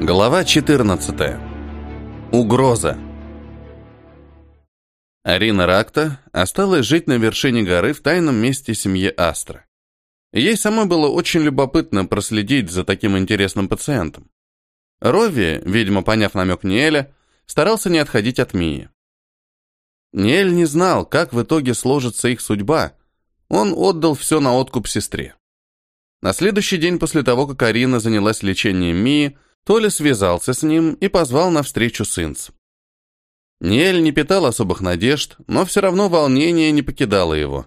Глава 14. Угроза. Арина Ракта осталась жить на вершине горы в тайном месте семьи Астра. Ей самой было очень любопытно проследить за таким интересным пациентом. Рови, видимо, поняв намек Ниэля, старался не отходить от Мии. Ниэль не знал, как в итоге сложится их судьба. Он отдал все на откуп сестре. На следующий день после того, как Арина занялась лечением Мии, Толя связался с ним и позвал на встречу с Инц. Ниэль не питал особых надежд, но все равно волнение не покидало его.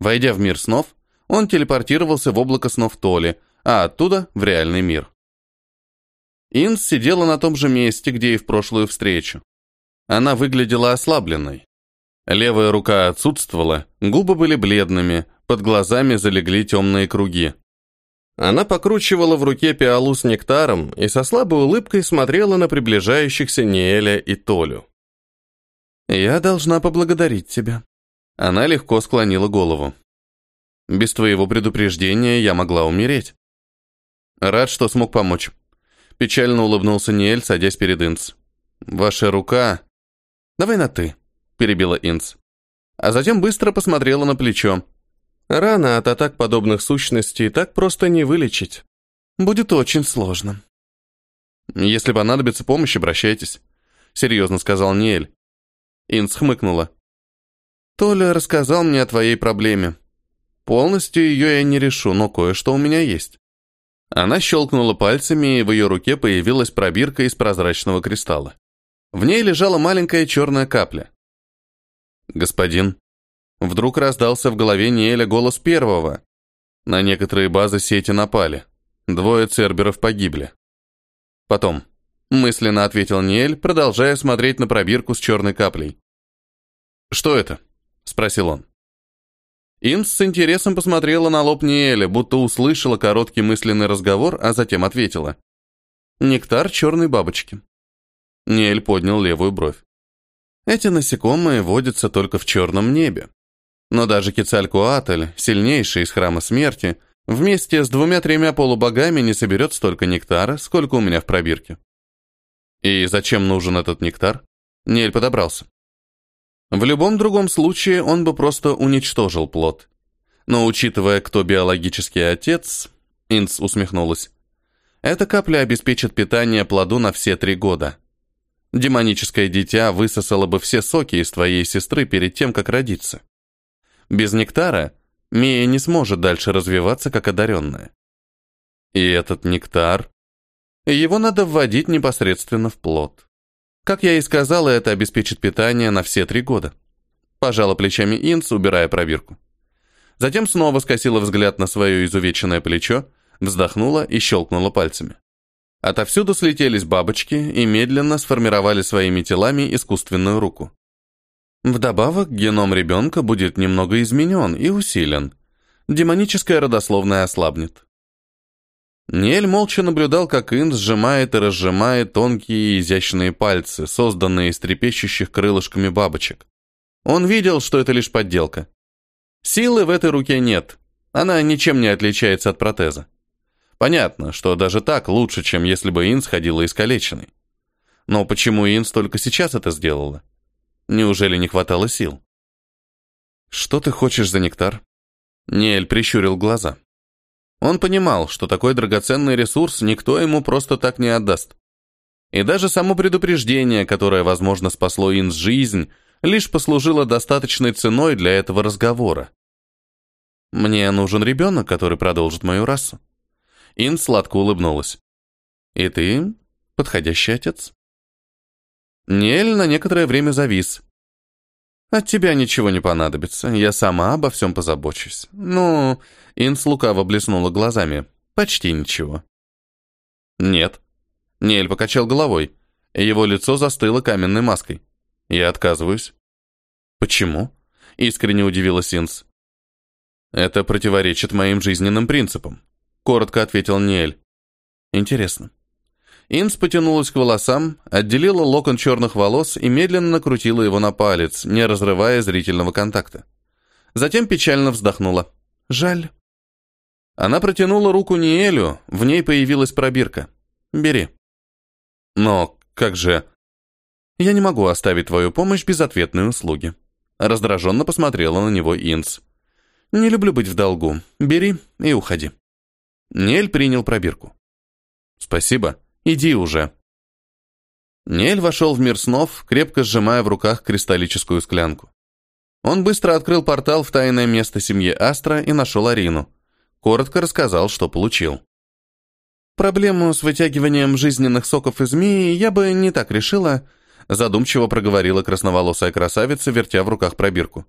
Войдя в мир снов, он телепортировался в облако снов Толи, а оттуда в реальный мир. Инс сидела на том же месте, где и в прошлую встречу. Она выглядела ослабленной. Левая рука отсутствовала, губы были бледными, под глазами залегли темные круги. Она покручивала в руке пиалу с нектаром и со слабой улыбкой смотрела на приближающихся Неэля и Толю. «Я должна поблагодарить тебя». Она легко склонила голову. «Без твоего предупреждения я могла умереть». «Рад, что смог помочь». Печально улыбнулся Ниэль, садясь перед Инц. «Ваша рука...» «Давай на «ты», — перебила Инц. А затем быстро посмотрела на плечо. Рана от атак подобных сущностей так просто не вылечить. Будет очень сложно. Если понадобится помощь, обращайтесь, серьезно сказал Ниэль. Инс хмыкнула. Толя рассказал мне о твоей проблеме. Полностью ее я не решу, но кое-что у меня есть. Она щелкнула пальцами, и в ее руке появилась пробирка из прозрачного кристалла. В ней лежала маленькая черная капля. «Господин», Вдруг раздался в голове Ниэля голос первого. На некоторые базы сети напали. Двое церберов погибли. Потом. Мысленно ответил Ниэль, продолжая смотреть на пробирку с черной каплей. «Что это?» — спросил он. Инс с интересом посмотрела на лоб Ниэля, будто услышала короткий мысленный разговор, а затем ответила. «Нектар черной бабочки». Ниэль поднял левую бровь. Эти насекомые водятся только в черном небе. Но даже Кецалькуатль, сильнейший из храма смерти, вместе с двумя-тремя полубогами не соберет столько нектара, сколько у меня в пробирке. И зачем нужен этот нектар? Нель подобрался. В любом другом случае он бы просто уничтожил плод. Но учитывая, кто биологический отец, Инц усмехнулась, эта капля обеспечит питание плоду на все три года. Демоническое дитя высосало бы все соки из твоей сестры перед тем, как родиться. Без нектара Мия не сможет дальше развиваться как одаренная. И этот нектар... Его надо вводить непосредственно в плод. Как я и сказала, это обеспечит питание на все три года. Пожала плечами Инс, убирая пробирку. Затем снова скосила взгляд на свое изувеченное плечо, вздохнула и щелкнула пальцами. Отовсюду слетелись бабочки и медленно сформировали своими телами искусственную руку. Вдобавок, геном ребенка будет немного изменен и усилен. Демоническая родословная ослабнет. Ниэль молча наблюдал, как Ин сжимает и разжимает тонкие и изящные пальцы, созданные из трепещущих крылышками бабочек. Он видел, что это лишь подделка. Силы в этой руке нет. Она ничем не отличается от протеза. Понятно, что даже так лучше, чем если бы Инс ходила искалеченной. Но почему Инс только сейчас это сделала? Неужели не хватало сил? «Что ты хочешь за нектар?» Ниэль прищурил глаза. Он понимал, что такой драгоценный ресурс никто ему просто так не отдаст. И даже само предупреждение, которое, возможно, спасло Инс жизнь, лишь послужило достаточной ценой для этого разговора. «Мне нужен ребенок, который продолжит мою расу». Ин сладко улыбнулась. «И ты подходящий отец?» Нель на некоторое время завис. «От тебя ничего не понадобится, я сама обо всем позабочусь». «Ну...» — Инс лукаво блеснула глазами. «Почти ничего». «Нет». Нель покачал головой. Его лицо застыло каменной маской. «Я отказываюсь». «Почему?» — искренне удивилась Инс. «Это противоречит моим жизненным принципам», — коротко ответил Ниэль. «Интересно, Инс потянулась к волосам, отделила локон черных волос и медленно накрутила его на палец, не разрывая зрительного контакта. Затем печально вздохнула. «Жаль». Она протянула руку Ниэлю, в ней появилась пробирка. «Бери». Но как же... Я не могу оставить твою помощь без ответной услуги. Раздраженно посмотрела на него Инс. Не люблю быть в долгу. Бери и уходи. Нель принял пробирку. Спасибо. Иди уже. Нель вошел в мир снов, крепко сжимая в руках кристаллическую склянку. Он быстро открыл портал в тайное место семьи Астра и нашел Арину. Коротко рассказал, что получил. Проблему с вытягиванием жизненных соков из змеи я бы не так решила, задумчиво проговорила красноволосая красавица, вертя в руках пробирку.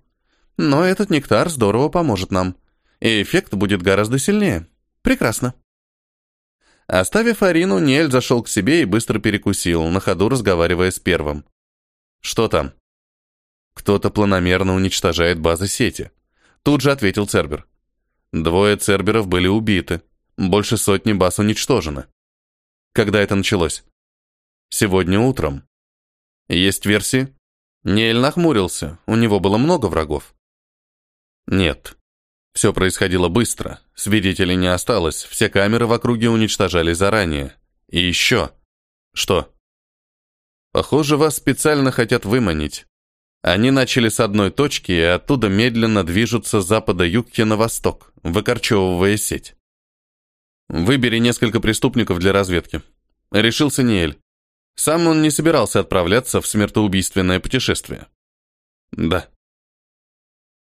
Но этот нектар здорово поможет нам. И эффект будет гораздо сильнее. Прекрасно. Оставив Арину, Нель зашел к себе и быстро перекусил, на ходу разговаривая с первым. «Что там?» «Кто-то планомерно уничтожает базы сети», — тут же ответил Цербер. «Двое Церберов были убиты, больше сотни баз уничтожено». «Когда это началось?» «Сегодня утром». «Есть версии?» Нель нахмурился, у него было много врагов. «Нет, все происходило быстро, свидетелей не осталось, все камеры в округе уничтожали заранее. И еще. Что? Похоже, вас специально хотят выманить. Они начали с одной точки и оттуда медленно движутся с запада югки на восток, выкорчевывая сеть. Выбери несколько преступников для разведки. Решился Ниэль. Сам он не собирался отправляться в смертоубийственное путешествие. Да.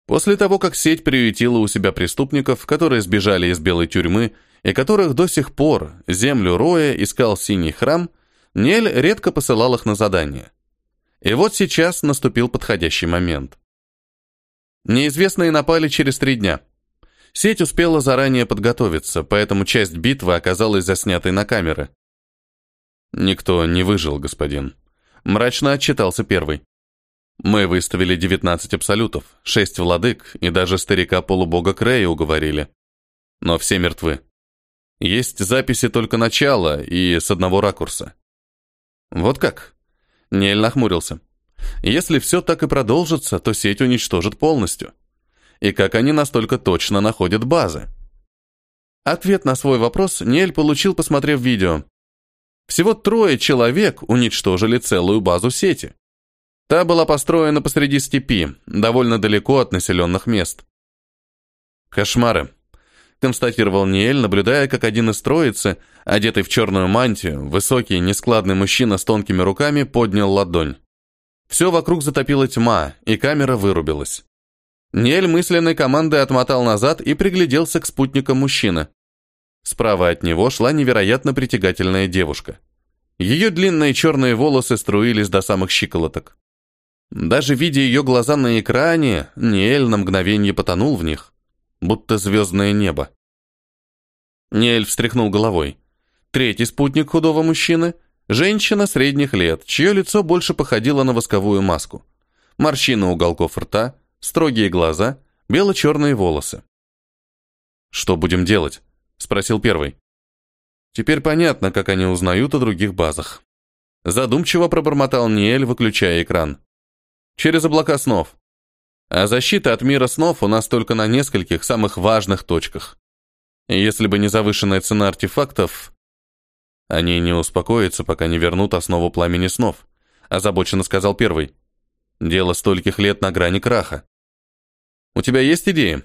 После того, как сеть приютила у себя преступников, которые сбежали из белой тюрьмы и которых до сих пор землю роя искал синий храм, Нель редко посылал их на задание. И вот сейчас наступил подходящий момент. Неизвестные напали через три дня. Сеть успела заранее подготовиться, поэтому часть битвы оказалась заснятой на камеры. «Никто не выжил, господин», — мрачно отчитался первый. Мы выставили 19 абсолютов, 6 владык и даже старика-полубога Крея уговорили. Но все мертвы. Есть записи только начала и с одного ракурса. Вот как? Нель нахмурился. Если все так и продолжится, то сеть уничтожит полностью. И как они настолько точно находят базы? Ответ на свой вопрос Нель получил, посмотрев видео. Всего трое человек уничтожили целую базу сети. Та была построена посреди степи, довольно далеко от населенных мест. «Кошмары», — констатировал Ниэль, наблюдая, как один из троицы, одетый в черную мантию, высокий, нескладный мужчина с тонкими руками, поднял ладонь. Все вокруг затопила тьма, и камера вырубилась. Ниэль мысленной командой отмотал назад и пригляделся к спутникам мужчины. Справа от него шла невероятно притягательная девушка. Ее длинные черные волосы струились до самых щиколоток. Даже видя ее глаза на экране, Ниэль на мгновение потонул в них, будто звездное небо. Ниэль встряхнул головой. Третий спутник худого мужчины – женщина средних лет, чье лицо больше походило на восковую маску. Морщины уголков рта, строгие глаза, бело-черные волосы. «Что будем делать?» – спросил первый. Теперь понятно, как они узнают о других базах. Задумчиво пробормотал Ниэль, выключая экран через облака снов. А защита от мира снов у нас только на нескольких самых важных точках. Если бы не завышенная цена артефактов, они не успокоятся, пока не вернут основу пламени снов, озабоченно сказал первый. Дело стольких лет на грани краха. У тебя есть идеи?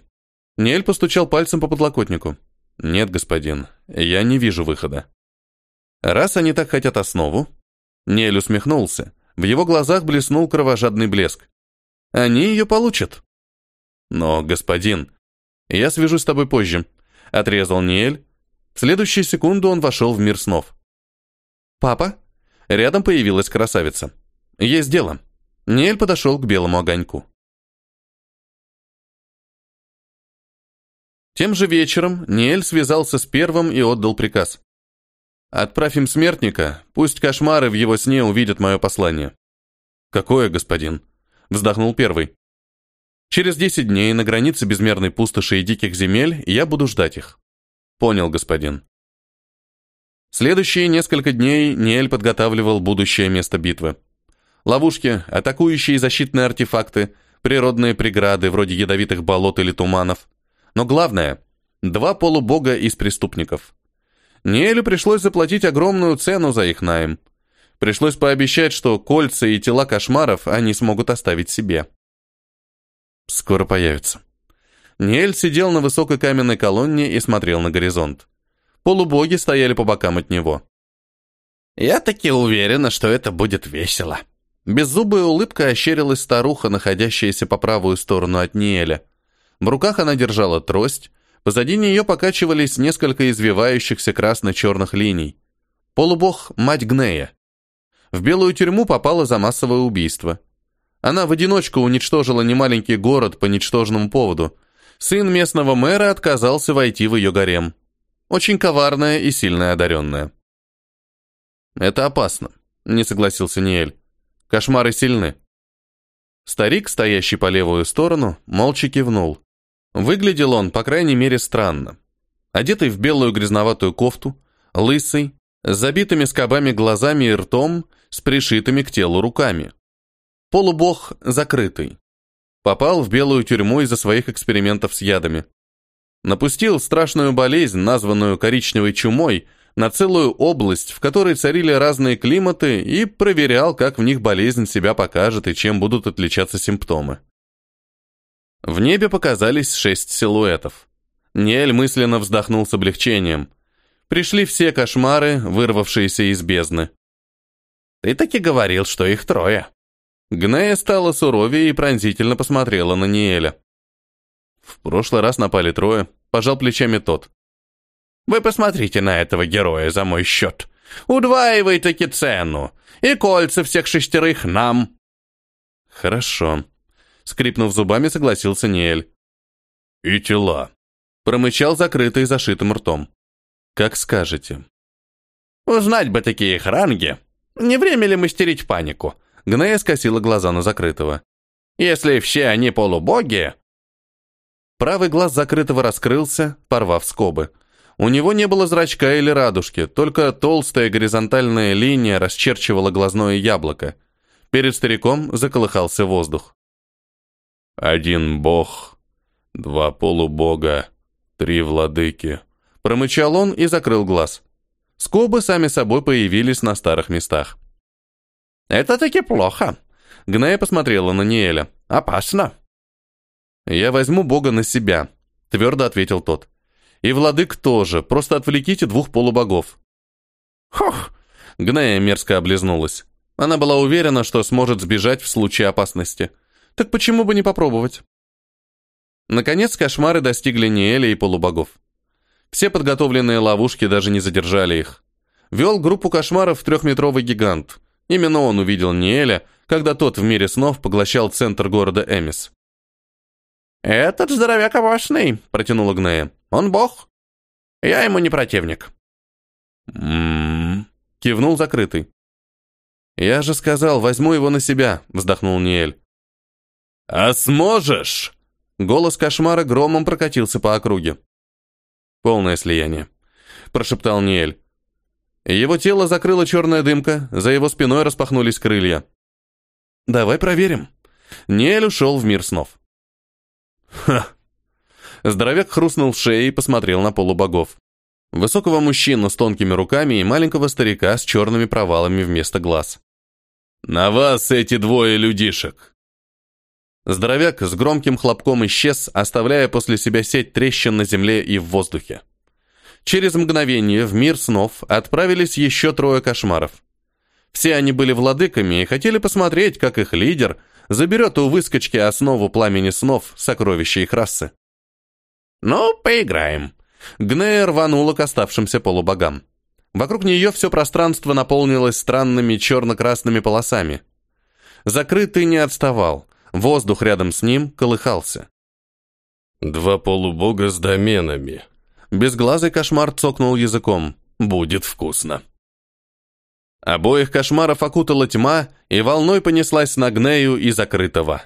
Нель постучал пальцем по подлокотнику. Нет, господин, я не вижу выхода. Раз они так хотят основу, Нель усмехнулся, в его глазах блеснул кровожадный блеск. Они ее получат. Но, господин, я свяжусь с тобой позже, отрезал Ниэль. В следующую секунду он вошел в мир снов. Папа? Рядом появилась красавица. Есть дело. Ниэль подошел к белому огоньку. Тем же вечером Ниэль связался с первым и отдал приказ. Отправь им смертника, пусть кошмары в его сне увидят мое послание. Какое, господин? Вздохнул первый. Через десять дней на границе безмерной пустоши и диких земель я буду ждать их. Понял, господин. Следующие несколько дней Ниэль подготавливал будущее место битвы. Ловушки, атакующие защитные артефакты, природные преграды вроде ядовитых болот или туманов. Но главное – два полубога из преступников – Ниэлю пришлось заплатить огромную цену за их найм. Пришлось пообещать, что кольца и тела кошмаров они смогут оставить себе. Скоро появится. Ниэль сидел на высокой каменной колонне и смотрел на горизонт. Полубоги стояли по бокам от него. «Я таки уверена, что это будет весело». Беззубая улыбка ощерилась старуха, находящаяся по правую сторону от Ниэля. В руках она держала трость, позади нее покачивались несколько извивающихся красно-черных линий. Полубог — мать Гнея. В белую тюрьму попала за массовое убийство. Она в одиночку уничтожила немаленький город по ничтожному поводу. Сын местного мэра отказался войти в ее гарем. Очень коварная и сильно одаренная. «Это опасно», — не согласился Ниэль. «Кошмары сильны». Старик, стоящий по левую сторону, молча кивнул. Выглядел он, по крайней мере, странно. Одетый в белую грязноватую кофту, лысый, с забитыми скобами глазами и ртом, с пришитыми к телу руками. Полубог закрытый. Попал в белую тюрьму из-за своих экспериментов с ядами. Напустил страшную болезнь, названную коричневой чумой, на целую область, в которой царили разные климаты, и проверял, как в них болезнь себя покажет и чем будут отличаться симптомы. В небе показались шесть силуэтов. Ниэль мысленно вздохнул с облегчением. Пришли все кошмары, вырвавшиеся из бездны. «Ты таки говорил, что их трое», Гнея стала суровее и пронзительно посмотрела на Ниэля. В прошлый раз напали трое, пожал плечами тот. «Вы посмотрите на этого героя за мой счет. Удваивай-таки цену, и кольца всех шестерых нам». «Хорошо», — скрипнув зубами, согласился Ниэль. «И тела», — промычал закрытый зашитым ртом. «Как скажете». «Узнать бы такие их ранги. Не время ли мастерить панику?» Гнея скосила глаза на закрытого. «Если все они полубоги...» Правый глаз закрытого раскрылся, порвав скобы. У него не было зрачка или радужки, только толстая горизонтальная линия расчерчивала глазное яблоко. Перед стариком заколыхался воздух. «Один бог, два полубога, три владыки», — промычал он и закрыл глаз. Скобы сами собой появились на старых местах. «Это таки плохо». Гная посмотрела на Ниэля. «Опасно». «Я возьму Бога на себя», — твердо ответил тот. «И владык тоже, просто отвлеките двух полубогов». «Хох!» — Гная мерзко облизнулась. Она была уверена, что сможет сбежать в случае опасности. Так почему бы не попробовать? Наконец кошмары достигли Ниэля и полубогов. Все подготовленные ловушки даже не задержали их. Вел группу кошмаров трехметровый гигант. Именно он увидел Ниэля, когда тот в мире снов поглощал центр города Эмис. «Этот здоровяк овощный», — протянула Гнея. «Он бог. Я ему не противник». «М-м-м», кивнул закрытый. «Я же сказал, возьму его на себя», — вздохнул Ниэль. «А сможешь?» Голос кошмара громом прокатился по округе. «Полное слияние», — прошептал Ниэль. Его тело закрыла черная дымка, за его спиной распахнулись крылья. «Давай проверим». Ниэль ушел в мир снов. «Ха!» Здоровяк хрустнул в шее и посмотрел на полубогов. Высокого мужчину с тонкими руками и маленького старика с черными провалами вместо глаз. «На вас эти двое людишек!» Здоровяк с громким хлопком исчез, оставляя после себя сеть трещин на земле и в воздухе. Через мгновение в мир снов отправились еще трое кошмаров. Все они были владыками и хотели посмотреть, как их лидер заберет у выскочки основу пламени снов, сокровища их расы. «Ну, поиграем». Гнея рванула к оставшимся полубогам. Вокруг нее все пространство наполнилось странными черно-красными полосами. Закрытый не отставал, воздух рядом с ним колыхался. «Два полубога с доменами», Безглазый кошмар цокнул языком. «Будет вкусно». Обоих кошмаров окутала тьма, и волной понеслась на Гнею и закрытого.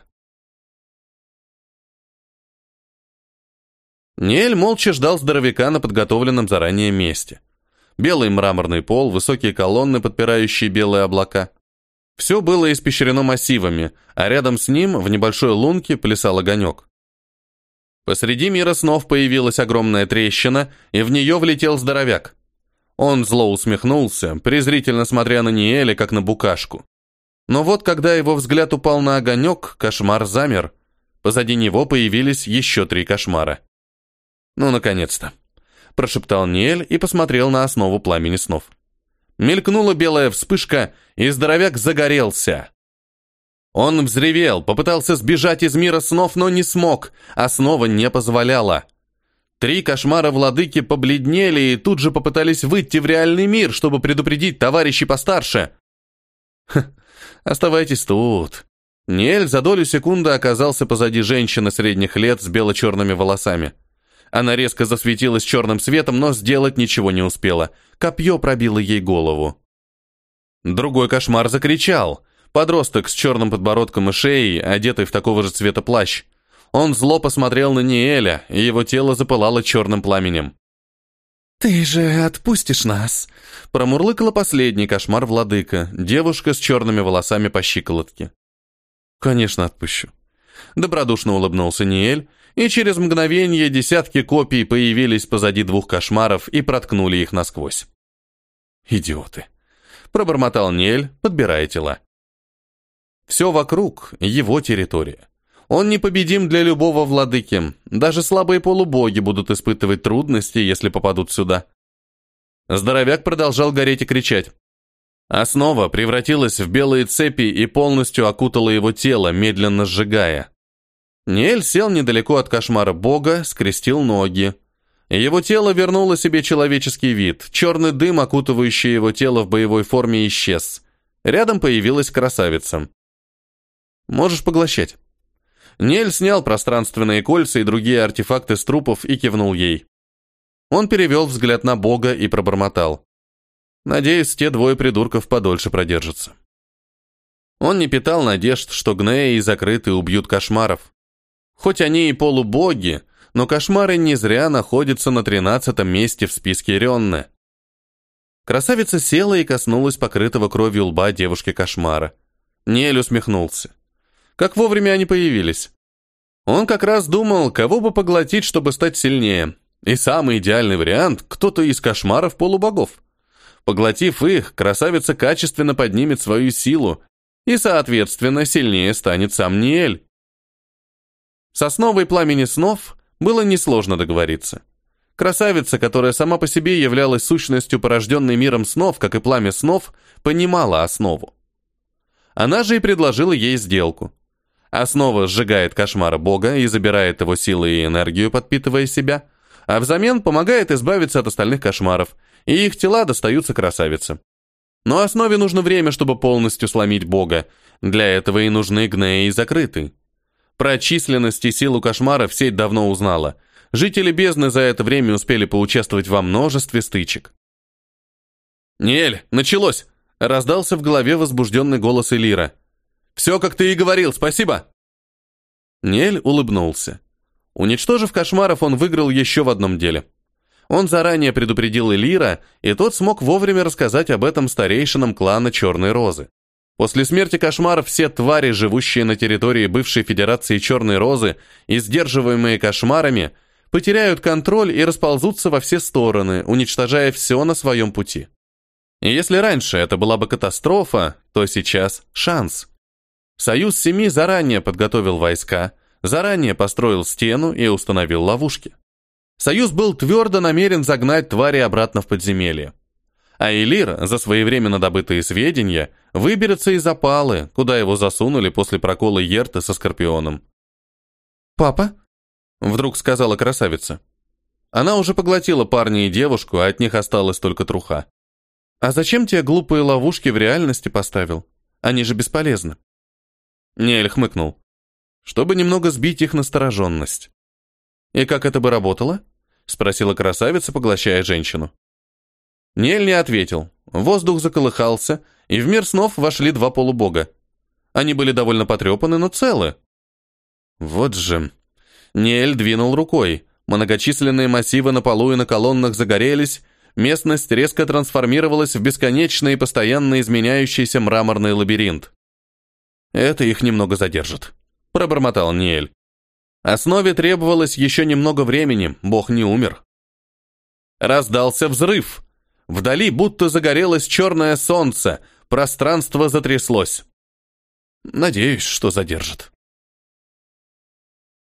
Ниэль молча ждал здоровяка на подготовленном заранее месте. Белый мраморный пол, высокие колонны, подпирающие белые облака. Все было испещрено массивами, а рядом с ним, в небольшой лунке, плясал огонек. Посреди мира снов появилась огромная трещина, и в нее влетел здоровяк. Он зло усмехнулся, презрительно смотря на Ниэля, как на букашку. Но вот когда его взгляд упал на огонек, кошмар замер. Позади него появились еще три кошмара. «Ну, наконец-то!» – прошептал Ниэль и посмотрел на основу пламени снов. Мелькнула белая вспышка, и здоровяк загорелся. Он взревел, попытался сбежать из мира снов, но не смог, основа не позволяла. Три кошмара владыки побледнели и тут же попытались выйти в реальный мир, чтобы предупредить товарищей постарше. Ха, оставайтесь тут. Нель за долю секунды оказался позади женщины средних лет с бело-черными волосами. Она резко засветилась черным светом, но сделать ничего не успела. Копье пробило ей голову. Другой кошмар закричал. Подросток с черным подбородком и шеей, одетый в такого же цвета плащ. Он зло посмотрел на Ниэля, и его тело запылало черным пламенем. «Ты же отпустишь нас!» Промурлыкала последний кошмар владыка, девушка с черными волосами по щиколотке. «Конечно, отпущу». Добродушно улыбнулся Ниэль, и через мгновение десятки копий появились позади двух кошмаров и проткнули их насквозь. «Идиоты!» — пробормотал Ниэль, подбирая тела. Все вокруг — его территория. Он непобедим для любого владыки. Даже слабые полубоги будут испытывать трудности, если попадут сюда. Здоровяк продолжал гореть и кричать. Основа превратилась в белые цепи и полностью окутала его тело, медленно сжигая. Ниэль сел недалеко от кошмара бога, скрестил ноги. Его тело вернуло себе человеческий вид. Черный дым, окутывающий его тело в боевой форме, исчез. Рядом появилась красавица. «Можешь поглощать». Нель снял пространственные кольца и другие артефакты с трупов и кивнул ей. Он перевел взгляд на Бога и пробормотал. Надеюсь, те двое придурков подольше продержатся. Он не питал надежд, что Гнеи закрыты убьют кошмаров. Хоть они и полубоги, но кошмары не зря находятся на тринадцатом месте в списке Ренны. Красавица села и коснулась покрытого кровью лба девушки-кошмара. Нель усмехнулся. Как вовремя они появились. Он как раз думал, кого бы поглотить, чтобы стать сильнее. И самый идеальный вариант – кто-то из кошмаров полубогов. Поглотив их, красавица качественно поднимет свою силу, и, соответственно, сильнее станет сам Ниэль. С пламени снов было несложно договориться. Красавица, которая сама по себе являлась сущностью, порожденной миром снов, как и пламя снов, понимала основу. Она же и предложила ей сделку. Основа сжигает кошмара бога и забирает его силы и энергию, подпитывая себя, а взамен помогает избавиться от остальных кошмаров, и их тела достаются красавице. Но основе нужно время, чтобы полностью сломить бога. Для этого и нужны гнеи закрыты. Про численность и силу кошмаров сеть давно узнала. Жители бездны за это время успели поучаствовать во множестве стычек. «Ниэль, началось!» — раздался в голове возбужденный голос Элира. Все, как ты и говорил, спасибо!» Нель улыбнулся. Уничтожив кошмаров, он выиграл еще в одном деле. Он заранее предупредил Элира, и тот смог вовремя рассказать об этом старейшинам клана Черной Розы. После смерти кошмаров все твари, живущие на территории бывшей Федерации Черной Розы и сдерживаемые кошмарами, потеряют контроль и расползутся во все стороны, уничтожая все на своем пути. И если раньше это была бы катастрофа, то сейчас шанс. Союз Семи заранее подготовил войска, заранее построил стену и установил ловушки. Союз был твердо намерен загнать твари обратно в подземелье. А Элир, за своевременно добытые сведения, выберется из опалы, куда его засунули после прокола Ерты со Скорпионом. «Папа?» — вдруг сказала красавица. Она уже поглотила парня и девушку, а от них осталась только труха. «А зачем те глупые ловушки в реальности поставил? Они же бесполезны». Нель хмыкнул. Чтобы немного сбить их настороженность. «И как это бы работало?» — спросила красавица, поглощая женщину. Нель не ответил. Воздух заколыхался, и в мир снов вошли два полубога. Они были довольно потрепаны, но целы. Вот же. Нель двинул рукой. Многочисленные массивы на полу и на колоннах загорелись, местность резко трансформировалась в бесконечный и постоянно изменяющийся мраморный лабиринт. Это их немного задержит», — пробормотал Ниэль. Основе требовалось еще немного времени, бог не умер. Раздался взрыв. Вдали будто загорелось черное солнце, пространство затряслось. Надеюсь, что задержит.